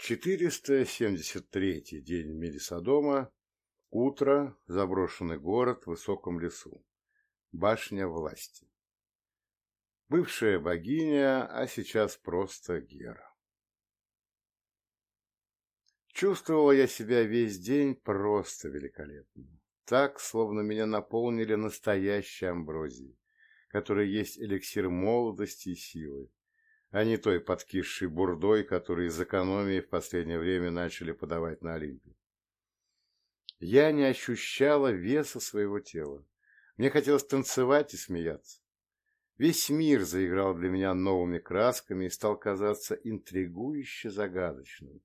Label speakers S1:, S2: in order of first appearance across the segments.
S1: 473-й день Мелисодома. Утро. Заброшенный город в высоком лесу. Башня власти. Бывшая богиня, а сейчас просто Гера. Чувствовала я себя весь день просто великолепно. Так, словно меня наполнили настоящей амброзией, которая есть эликсир молодости и силы, а не той подкисшей бурдой, которую из экономии в последнее время начали подавать на Олимпе. Я не ощущала веса своего тела. Мне хотелось танцевать и смеяться. Весь мир заиграл для меня новыми красками и стал казаться интригующе загадочным,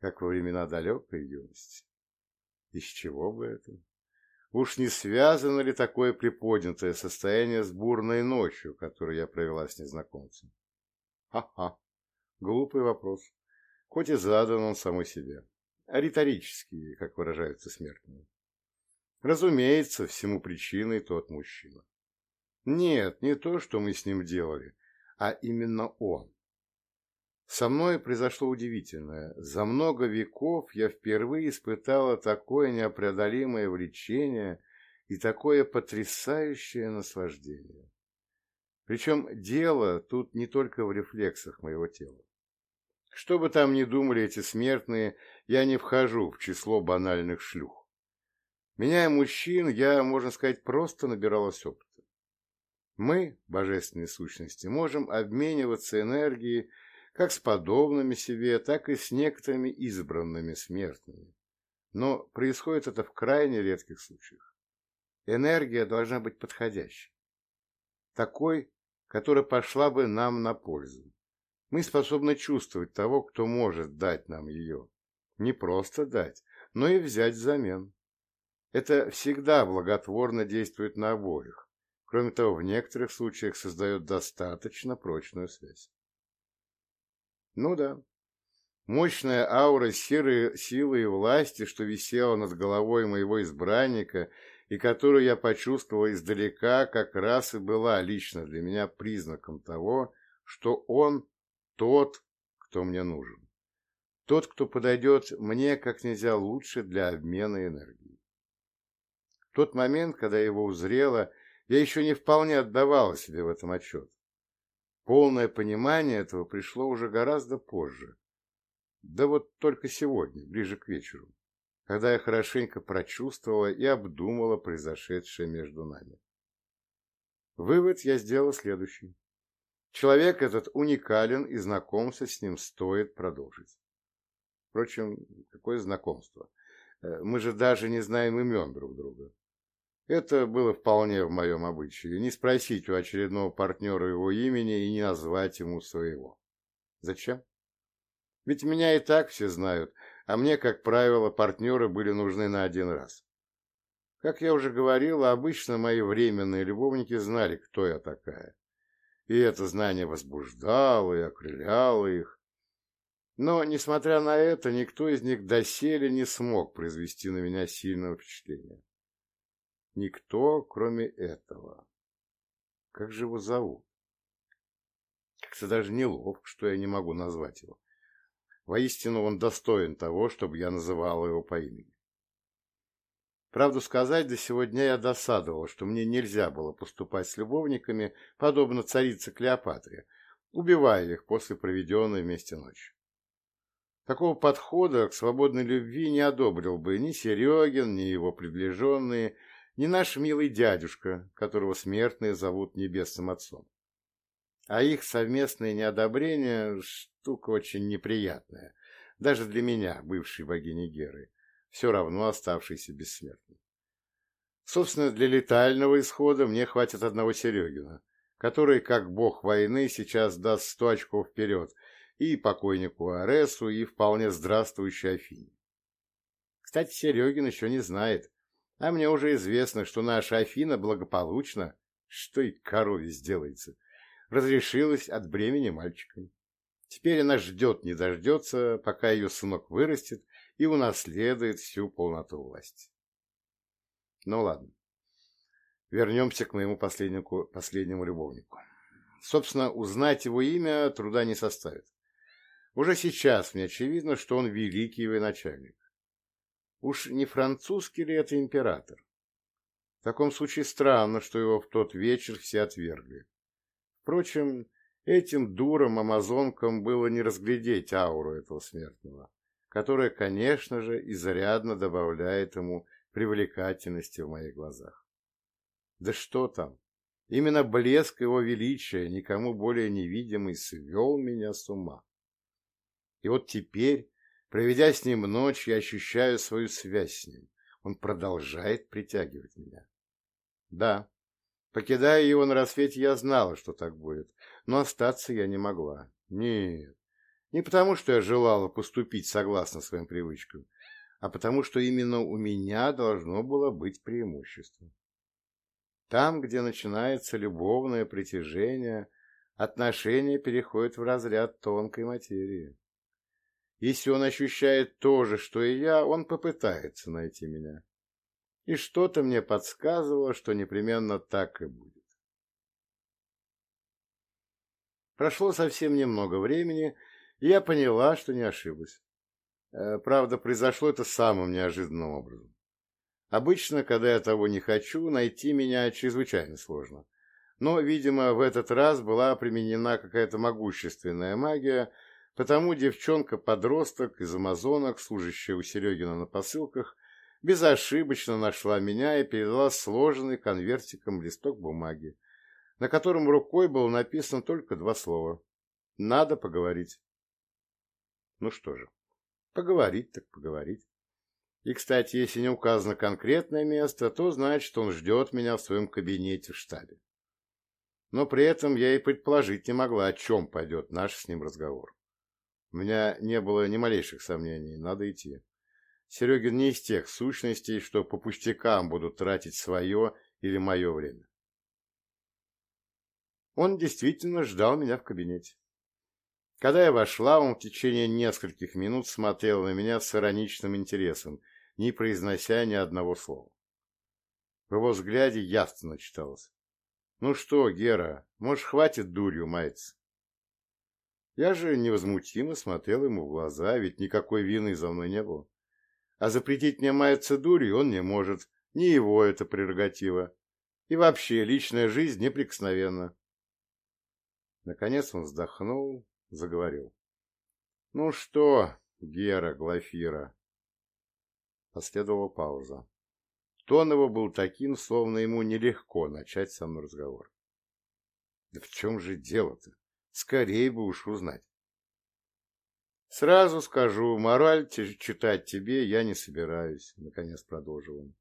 S1: как во времена далекой юности. Из чего бы это? Уж не связано ли такое приподнятое состояние с бурной ночью, которую я провела с незнакомцем? Ха-ха. Глупый вопрос. Хоть и задан он самой себе. Риторический, как выражаются смертные. Разумеется, всему причиной тот мужчина. Нет, не то, что мы с ним делали, а именно он. Со мной произошло удивительное. За много веков я впервые испытала такое непреодолимое влечение и такое потрясающее наслаждение. Причем дело тут не только в рефлексах моего тела. Что бы там ни думали эти смертные, я не вхожу в число банальных шлюх. Меняя мужчин, я, можно сказать, просто набиралась опыта. Мы, божественные сущности, можем обмениваться энергией как с подобными себе, так и с некоторыми избранными смертными. Но происходит это в крайне редких случаях. Энергия должна быть подходящей. Такой, которая пошла бы нам на пользу. Мы способны чувствовать того, кто может дать нам ее. Не просто дать, но и взять взамен. Это всегда благотворно действует на обоих. Кроме того, в некоторых случаях создает достаточно прочную связь. Ну да. Мощная аура серой силы и власти, что висела над головой моего избранника и которую я почувствовал издалека, как раз и была лично для меня признаком того, что он тот, кто мне нужен. Тот, кто подойдет мне как нельзя лучше для обмена энергией. В тот момент, когда его узрела, я еще не вполне отдавала себе в этом отчет. Полное понимание этого пришло уже гораздо позже. Да вот только сегодня, ближе к вечеру когда я хорошенько прочувствовала и обдумала произошедшее между нами. Вывод я сделала следующий. Человек этот уникален, и знакомство с ним стоит продолжить. Впрочем, какое знакомство? Э, мы же даже не знаем имен друг друга. Это было вполне в моем обычае. Не спросить у очередного партнера его имени и не назвать ему своего. Зачем? Ведь меня и так все знают, а мне, как правило, партнеры были нужны на один раз. Как я уже говорил, обычно мои временные любовники знали, кто я такая. И это знание возбуждало и окрыляло их. Но, несмотря на это, никто из них доселе не смог произвести на меня сильного впечатления. Никто, кроме этого. Как же его зовут? Как-то даже неловко, что я не могу назвать его. Воистину он достоин того, чтобы я называл его по имени. Правду сказать, до сегодня я досадовал, что мне нельзя было поступать с любовниками, подобно царице Клеопатре, убивая их после проведенной вместе ночи. Такого подхода к свободной любви не одобрил бы ни Серегин, ни его приближенные, ни наш милый дядюшка, которого смертные зовут Небесным Отцом. А их совместное неодобрение – штука очень неприятная, даже для меня, бывшей богини Геры, все равно оставшейся бессмертной. Собственно, для летального исхода мне хватит одного Серегина, который, как бог войны, сейчас даст сто очков вперед и покойнику Аресу, и вполне здравствующей Афине. Кстати, Серегин еще не знает, а мне уже известно, что наша Афина благополучно, что и корове сделается, разрешилась от бремени мальчиками. Теперь она ждет, не дождется, пока ее сынок вырастет и унаследует всю полноту власти. Ну ладно. Вернемся к моему последнему, последнему любовнику. Собственно, узнать его имя труда не составит. Уже сейчас мне очевидно, что он великий военачальник. Уж не французский ли это император? В таком случае странно, что его в тот вечер все отвергли. Впрочем, этим дурам-амазонкам было не разглядеть ауру этого смертного, которая, конечно же, изрядно добавляет ему привлекательности в моих глазах. Да что там, именно блеск его величия, никому более невидимый, свел меня с ума. И вот теперь, проведя с ним ночь, я ощущаю свою связь с ним. Он продолжает притягивать меня. Да, покидая его на рассвете, я знала, что так будет, но остаться я не могла. Нет, не потому, что я желала поступить согласно своим привычкам, а потому, что именно у меня должно было быть преимущество. Там, где начинается любовное притяжение, отношения переходят в разряд тонкой материи. Если он ощущает то же, что и я, он попытается найти меня. И что-то мне подсказывало, что непременно так и будет. Прошло совсем немного времени, и я поняла, что не ошиблась. Э, правда, произошло это самым неожиданным образом. Обычно, когда я того не хочу, найти меня чрезвычайно сложно. Но, видимо, в этот раз была применена какая-то могущественная магия, потому девчонка-подросток из амазонок, служащая у Серегина на посылках, безошибочно нашла меня и передала сложенный конвертиком листок бумаги, на котором рукой было написано только два слова «Надо поговорить». Ну что же, поговорить так поговорить. И, кстати, если не указано конкретное место, то значит, он ждет меня в своем кабинете в штабе. Но при этом я и предположить не могла, о чем пойдет наш с ним разговор. У меня не было ни малейших сомнений, надо идти. Серегин не из тех сущностей, что по пустякам будут тратить свое или мое время. Он действительно ждал меня в кабинете. Когда я вошла, он в течение нескольких минут смотрел на меня с ироничным интересом, не произнося ни одного слова. В его взгляде явственно читалось. «Ну что, Гера, может, хватит дурью маяться?» Я же невозмутимо смотрел ему в глаза, ведь никакой вины за мной не было. А запретить мне маяться дурью он не может, не его это прерогатива. И вообще, личная жизнь неприкосновенна. Наконец он вздохнул, заговорил. — Ну что, Гера Глафира? Последовала пауза. Тон его был таким, словно ему нелегко начать со мной разговор. — Да в чем же дело-то? Скорее бы уж узнать. — Сразу скажу, мораль читать тебе я не собираюсь, — наконец продолжил он.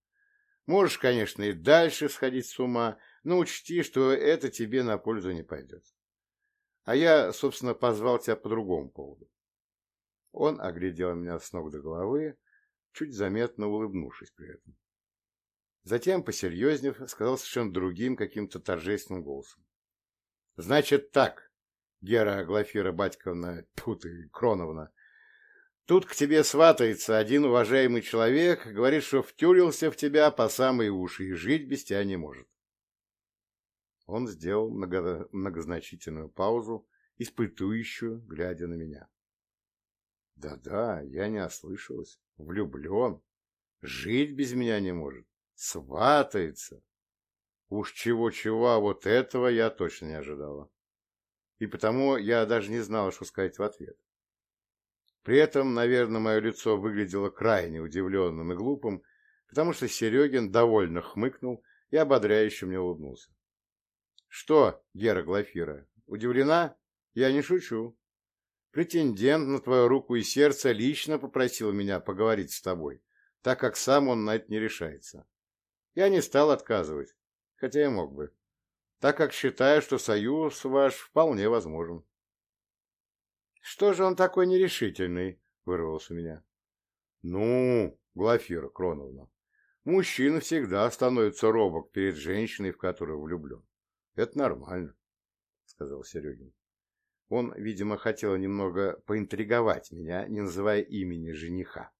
S1: Можешь, конечно, и дальше сходить с ума, но учти, что это тебе на пользу не пойдет. А я, собственно, позвал тебя по другому поводу. Он оглядел меня с ног до головы, чуть заметно улыбнувшись при этом. Затем, посерьезнев, сказал совершенно другим, каким-то торжественным голосом. — Значит так, Гера Глафира Батьковна, тут и Кроновна, тут к тебе сватается один уважаемый человек, говорит, что втюрился в тебя по самые уши и жить без тебя не может. Он сделал много... многозначительную паузу, испытующую, глядя на меня. Да-да, я не ослышалась. Влюблен. Жить без меня не может. Сватается. Уж чего-чего, а вот этого я точно не ожидала. И потому я даже не знала, что сказать в ответ. При этом, наверное, мое лицо выглядело крайне удивленным и глупым, потому что Серегин довольно хмыкнул и ободряюще мне улыбнулся. Что, Гера Глафира, удивлена? Я не шучу. Претендент на твою руку и сердце лично попросил меня поговорить с тобой, так как сам он на это не решается. Я не стал отказывать, хотя и мог бы, так как считаю, что союз ваш вполне возможен. Что же он такой нерешительный? Вырвался у меня. Ну, Глафира Кроновна, мужчина всегда становится робок перед женщиной, в которую влюблен. Это нормально, сказал Серегин. Он, видимо, хотел немного поинтриговать меня, не называя имени жениха.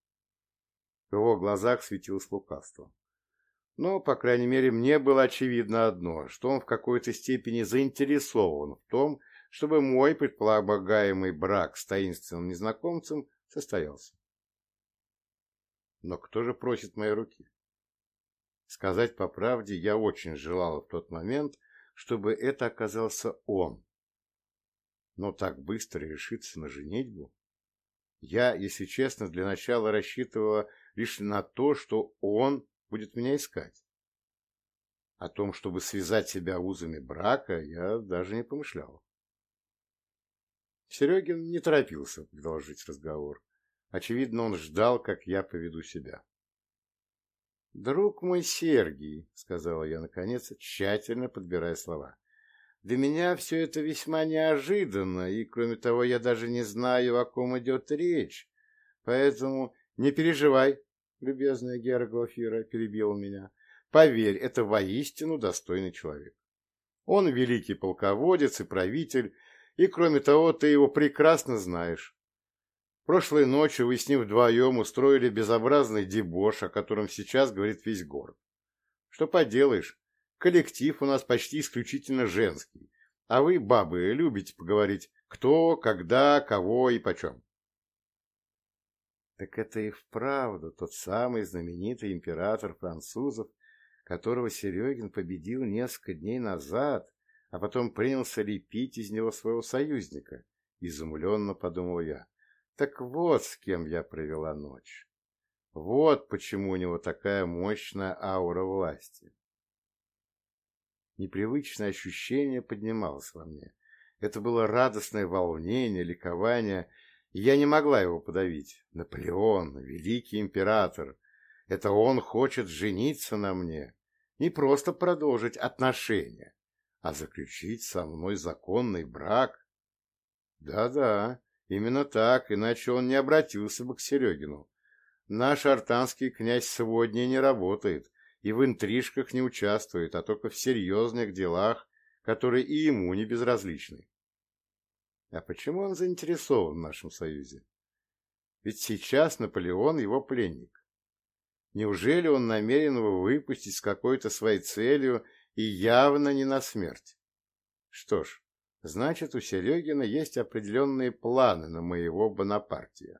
S1: В его глазах светилось лукавство. Но, по крайней мере, мне было очевидно одно, что он в какой-то степени заинтересован в том, чтобы мой предполагаемый брак с таинственным незнакомцем состоялся. Но кто же просит моей руки? Сказать по правде, я очень желал в тот момент, чтобы это оказался он. Но так быстро решиться на женитьбу? Я, если честно, для начала рассчитывала лишь на то, что он будет меня искать. О том, чтобы связать себя узами брака, я даже не помышлял. Серегин не торопился продолжить разговор. Очевидно, он ждал, как я поведу себя. «Друг мой Сергий», — сказала я наконец, тщательно подбирая слова, — «для меня все это весьма неожиданно, и, кроме того, я даже не знаю, о ком идет речь, поэтому не переживай, любезная Гера Глафира», — перебила меня. «Поверь, это воистину достойный человек. Он великий полководец и правитель, и, кроме того, ты его прекрасно знаешь. Прошлой ночью вы с ним вдвоем устроили безобразный дебош, о котором сейчас говорит весь город. Что поделаешь, коллектив у нас почти исключительно женский, а вы, бабы, любите поговорить кто, когда, кого и почем. Так это и вправду тот самый знаменитый император французов, которого Серегин победил несколько дней назад, а потом принялся лепить из него своего союзника, изумленно подумал я. Так вот с кем я провела ночь. Вот почему у него такая мощная аура власти. Непривычное ощущение поднималось во мне. Это было радостное волнение, ликование, я не могла его подавить. Наполеон, великий император, это он хочет жениться на мне, не просто продолжить отношения, а заключить со мной законный брак. Да-да, Именно так, иначе он не обратился бы к Серегину. Наш артанский князь сегодня не работает и в интрижках не участвует, а только в серьезных делах, которые и ему не безразличны. А почему он заинтересован в нашем союзе? Ведь сейчас Наполеон его пленник. Неужели он намерен его выпустить с какой-то своей целью и явно не на смерть? Что ж, Значит, у Серегина есть определенные планы на моего Бонапартия.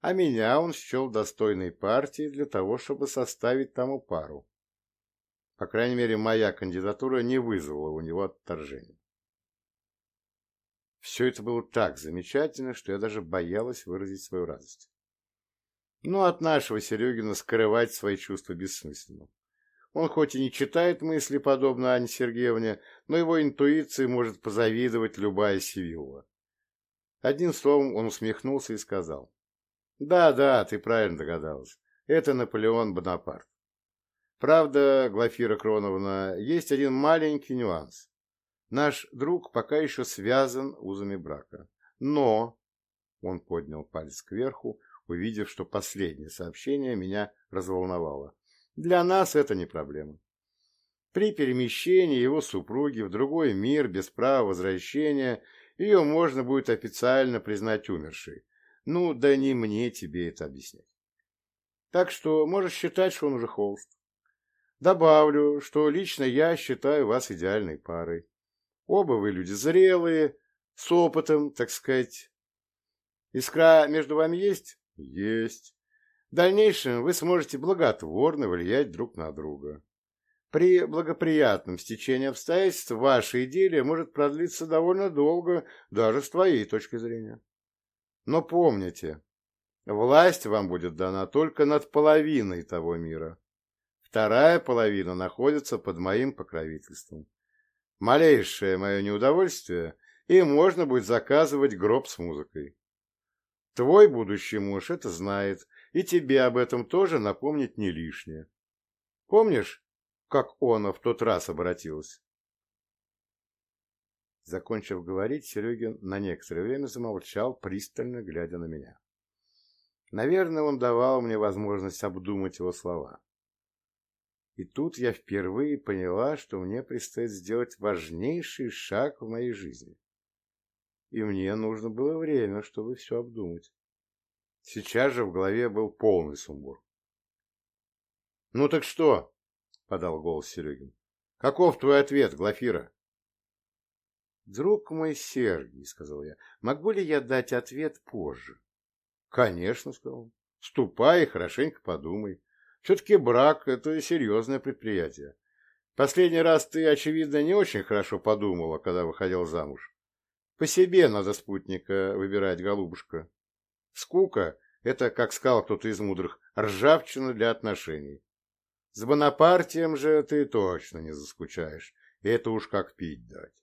S1: А меня он счел достойной партией для того, чтобы составить тому пару. По крайней мере, моя кандидатура не вызвала у него отторжения. Все это было так замечательно, что я даже боялась выразить свою радость. Но от нашего Серегина скрывать свои чувства бессмысленно. Он хоть и не читает мысли, подобно Анне Сергеевне, но его интуиции может позавидовать любая Сивилла. Одним словом, он усмехнулся и сказал. «Да, да, ты правильно догадалась. Это Наполеон Бонапарт. Правда, Глафира Кроновна, есть один маленький нюанс. Наш друг пока еще связан узами брака. Но...» Он поднял палец кверху, увидев, что последнее сообщение меня разволновало. Для нас это не проблема. При перемещении его супруги в другой мир без права возвращения ее можно будет официально признать умершей. Ну, да не мне тебе это объяснять. Так что можешь считать, что он уже холст. Добавлю, что лично я считаю вас идеальной парой. Оба вы люди зрелые, с опытом, так сказать. Искра между вами есть? Есть. В дальнейшем вы сможете благотворно влиять друг на друга. При благоприятном стечении обстоятельств ваша идиллия может продлиться довольно долго, даже с твоей точки зрения. Но помните, власть вам будет дана только над половиной того мира. Вторая половина находится под моим покровительством. Малейшее мое неудовольствие, и можно будет заказывать гроб с музыкой. Твой будущий муж это знает и тебе об этом тоже напомнить не лишнее. Помнишь, как она в тот раз обратилась? Закончив говорить, Серегин на некоторое время замолчал, пристально глядя на меня. Наверное, он давал мне возможность обдумать его слова. И тут я впервые поняла, что мне предстоит сделать важнейший шаг в моей жизни. И мне нужно было время, чтобы все обдумать. Сейчас же в голове был полный сумбур. «Ну так что?» — подал голос Серегин. «Каков твой ответ, Глафира?» «Друг мой Сергий», — сказал я, — «могу ли я дать ответ позже?» «Конечно», — сказал он. «Ступай и хорошенько подумай. Все-таки брак — это серьезное предприятие. Последний раз ты, очевидно, не очень хорошо подумала, когда выходил замуж. По себе надо спутника выбирать, голубушка. Скука — это, как сказал кто-то из мудрых, ржавчина для отношений. С Бонапартием же ты точно не заскучаешь, это уж как пить дать.